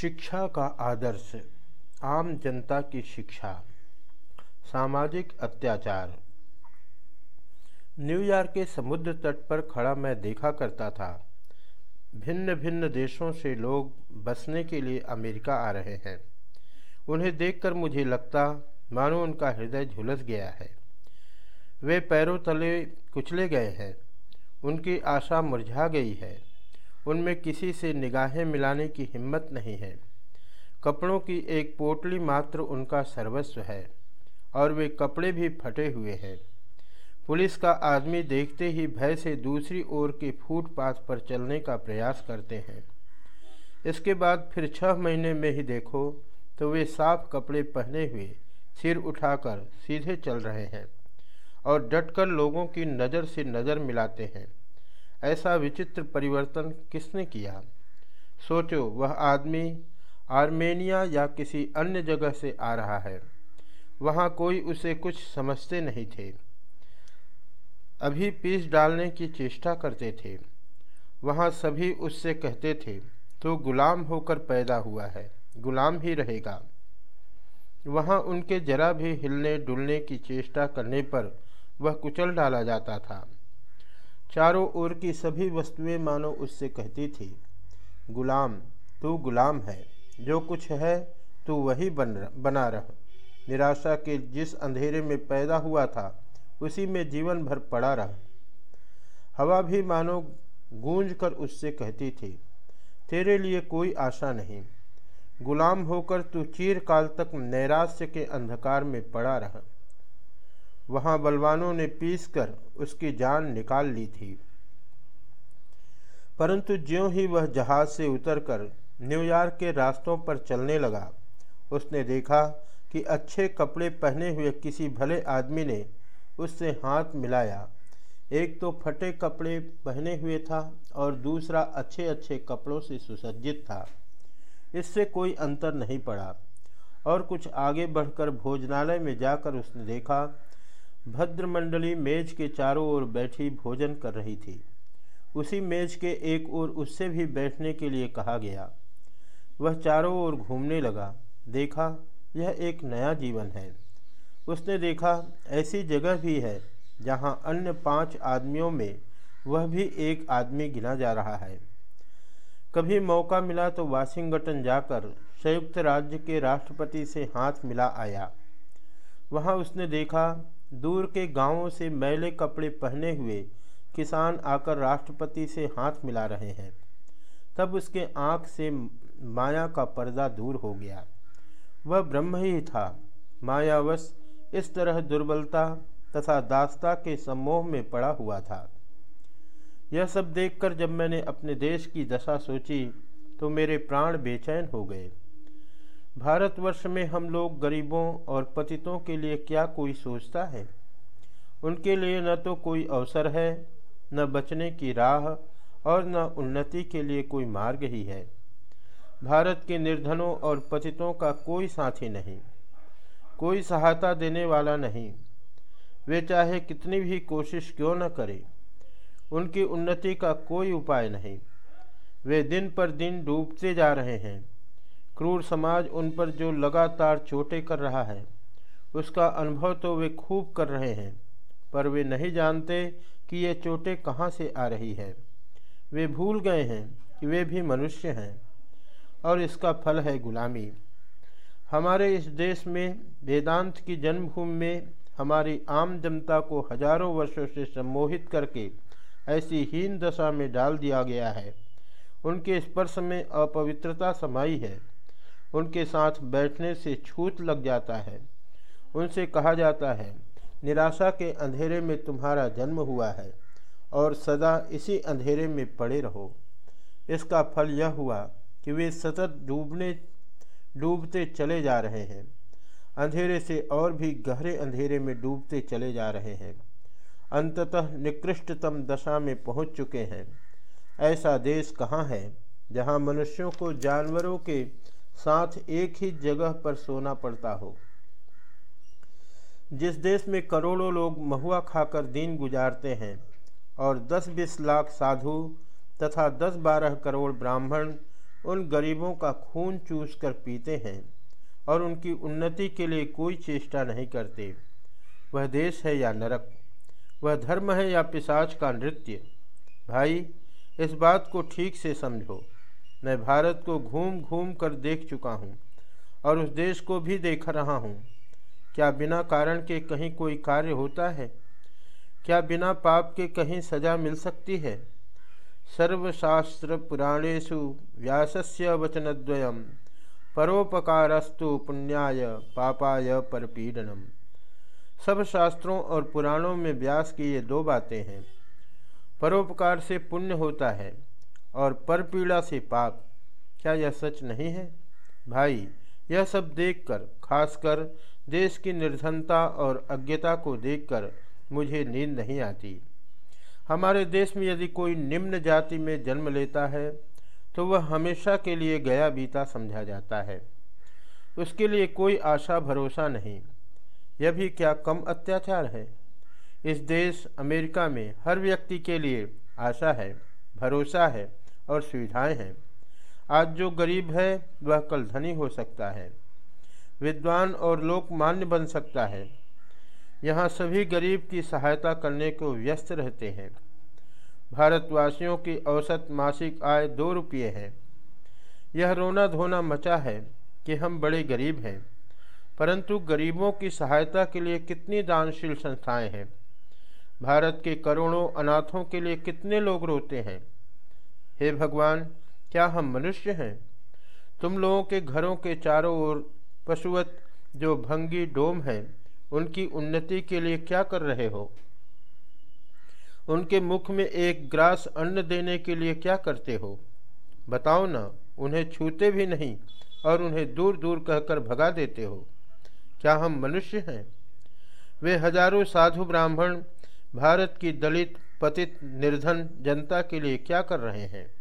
शिक्षा का आदर्श, आम जनता की शिक्षा, सामाजिक अत्याचार। न्यूयॉर्क के समुद्र तट पर खड़ा मैं देखा करता था। भिन्न भिन्न देशों से लोग बसने के लिए अमेरिका आ रहे हैं। उन्हें देखकर मुझे लगता, मानो उनका हृदय झुलस गया है। वे पैरों तले कुचले गए हैं। उनकी आशा मुरझा गई है। उनमें किसी से निगाहें मिलाने की हिम्मत नहीं है। कपड़ों की एक पोटली मात्र उनका सर्वस्व है, और वे कपड़े भी फटे हुए हैं। पुलिस का आदमी देखते ही भय से दूसरी ओर के फुटपाथ पर चलने का प्रयास करते हैं। इसके बाद फिर छह महीने में ही देखो तो वे साफ़ कपड़े पहने हुए सिर उठाकर सीधे चल रहे हैं, और डटकर लोगों की नज़र से नज़र मिलाते हैं। ऐसा विचित्र परिवर्तन किसने किया? सोचो, वह आदमी आर्मेनिया या किसी अन्य जगह से आ रहा है। वहाँ कोई उसे कुछ समझते नहीं थे। अभी पीस डालने की चेष्टा करते थे। वहाँ सभी उससे कहते थे तो गुलाम होकर पैदा हुआ है, गुलाम ही रहेगा। वहाँ उनके जरा भी हिलने डुलने की चेष्टा करने पर वह कुचल डाला जाता था। चारों ओर की सभी वस्तुएँ मानो उससे कहती थी, गुलाम, तू गुलाम है। जो कुछ है, तू वही बन बना रह। निराशा के जिस अंधेरे में पैदा हुआ था, उसी में जीवन भर पड़ा रह। हवा भी मानो गूंज कर उससे कहती थी, तेरे लिए कोई आशा नहीं। गुलाम होकर तू चीरकाल तक नैराश्य के अंधकार में पड़ा रहा। वहाँ बलवानों ने पीसकर उसकी जान निकाल ली थी। परंतु ज्यों ही वह जहाज़ से उतरकर न्यूयॉर्क के रास्तों पर चलने लगा, उसने देखा कि अच्छे कपड़े पहने हुए किसी भले आदमी ने उससे हाथ मिलाया। एक तो फटे कपड़े पहने हुए था और दूसरा अच्छे अच्छे कपड़ों से सुसज्जित था। इससे कोई अंतर नहीं पड़ा और कुछ आगे बढ़कर भोजनालय में जाकर उसने देखा भद्रमंडली मेज के चारों ओर बैठी भोजन कर रही थी। उसी मेज के एक ओर उससे भी बैठने के लिए कहा गया। वह चारों ओर घूमने लगा। देखा, यह एक नया जीवन है। उसने देखा, ऐसी जगह भी है जहाँ अन्य पाँच आदमियों में वह भी एक आदमी गिना जा रहा है। कभी मौका मिला तो वाशिंगटन जाकर संयुक्त राज्य के राष्ट्रपति से हाथ मिला आया। वहाँ उसने देखा दूर के गाँवों से मैले कपड़े पहने हुए किसान आकर राष्ट्रपति से हाथ मिला रहे हैं। तब उसके आँख से माया का पर्दा दूर हो गया। वह ब्रह्म ही था। मायावश इस तरह दुर्बलता तथा दास्ता के सम्मोह में पड़ा हुआ था। यह सब देखकर जब मैंने अपने देश की दशा सोची तो मेरे प्राण बेचैन हो गए। भारतवर्ष में हम लोग गरीबों और पतितों के लिए क्या कोई सोचता है? उनके लिए न तो कोई अवसर है, न बचने की राह और न उन्नति के लिए कोई मार्ग ही है। भारत के निर्धनों और पतितों का कोई साथी नहीं, कोई सहायता देने वाला नहीं। वे चाहे कितनी भी कोशिश क्यों न करें, उनकी उन्नति का कोई उपाय नहीं। वे दिन पर दिन डूबते जा रहे हैं। क्रूर समाज उन पर जो लगातार चोटें कर रहा है, उसका अनुभव तो वे खूब कर रहे हैं, पर वे नहीं जानते कि ये चोटें कहाँ से आ रही है। वे भूल गए हैं कि वे भी मनुष्य हैं, और इसका फल है गुलामी। हमारे इस देश में, वेदांत की जन्मभूमि में, हमारी आम जनता को हज़ारों वर्षों से सम्मोहित करके ऐसी हीन दशा में डाल दिया गया है। उनके स्पर्श में अपवित्रता समाई है। उनके साथ बैठने से छूत लग जाता है। उनसे कहा जाता है, निराशा के अंधेरे में तुम्हारा जन्म हुआ है और सदा इसी अंधेरे में पड़े रहो। इसका फल यह हुआ कि वे सतत डूबने, डूबते चले जा रहे हैं। अंधेरे से और भी गहरे अंधेरे में डूबते चले जा रहे हैं। अंततः निकृष्टतम दशा में पहुँच चुके हैं। ऐसा देश कहाँ है जहाँ मनुष्यों को जानवरों के साथ एक ही जगह पर सोना पड़ता हो। जिस देश में करोड़ों लोग महुआ खाकर दिन गुजारते हैं और 10-20 लाख साधु तथा 10-12 करोड़ ब्राह्मण उन गरीबों का खून चूस कर पीते हैं और उनकी उन्नति के लिए कोई चेष्टा नहीं करते, वह देश है या नरक, वह धर्म है या पिशाच का नृत्य। भाई, इस बात को ठीक से समझो। मैं भारत को घूम घूम कर देख चुका हूँ और उस देश को भी देख रहा हूँ। क्या बिना कारण के कहीं कोई कार्य होता है? क्या बिना पाप के कहीं सजा मिल सकती है? सर्वशास्त्र पुराणेशु व्यासस्य वचनद्वयम, परोपकारस्तु पुण्याय पापाय परपीडनम। सब शास्त्रों और पुराणों में व्यास की ये दो बातें हैं। परोपकार से पुण्य होता है। और परपीड़ा से पाप। क्या यह सच नहीं है? भाई, यह सब देखकर, खासकर देश की निर्धनता और अज्ञता को देखकर मुझे नींद नहीं आती। हमारे देश में यदि कोई निम्न जाति में जन्म लेता है तो वह हमेशा के लिए गया बीता समझा जाता है। उसके लिए कोई आशा, भरोसा नहीं। यह भी क्या कम अत्याचार है? इस देश, अमेरिका में हर व्यक्ति के लिए आशा है, भरोसा है। और सुविधाएँ हैं। आज जो गरीब है, वह कल धनी हो सकता है। विद्वान और लोकमान्य बन सकता है। यहाँ सभी गरीब की सहायता करने को व्यस्त रहते हैं। भारतवासियों की औसत मासिक आय दो रुपये है। यह रोना धोना मचा है कि हम बड़े गरीब हैं, परंतु गरीबों की सहायता के लिए कितनी दानशील संस्थाएँ हैं। भारत के करोड़ों अनाथों के लिए कितने लोग रोते हैं? हे भगवान, क्या हम मनुष्य हैं? तुम लोगों के घरों के चारों ओर पशुवत जो भंगी डोम हैं, उनकी उन्नति के लिए क्या कर रहे हो? उनके मुख में एक ग्रास अन्न देने के लिए क्या करते हो? बताओ ना, उन्हें छूते भी नहीं और उन्हें दूर दूर कहकर भगा देते हो। क्या हम मनुष्य हैं? वे हज़ारों साधु ब्राह्मण, भारत की दलित पतित निर्धन जनता के लिए क्या कर रहे हैं?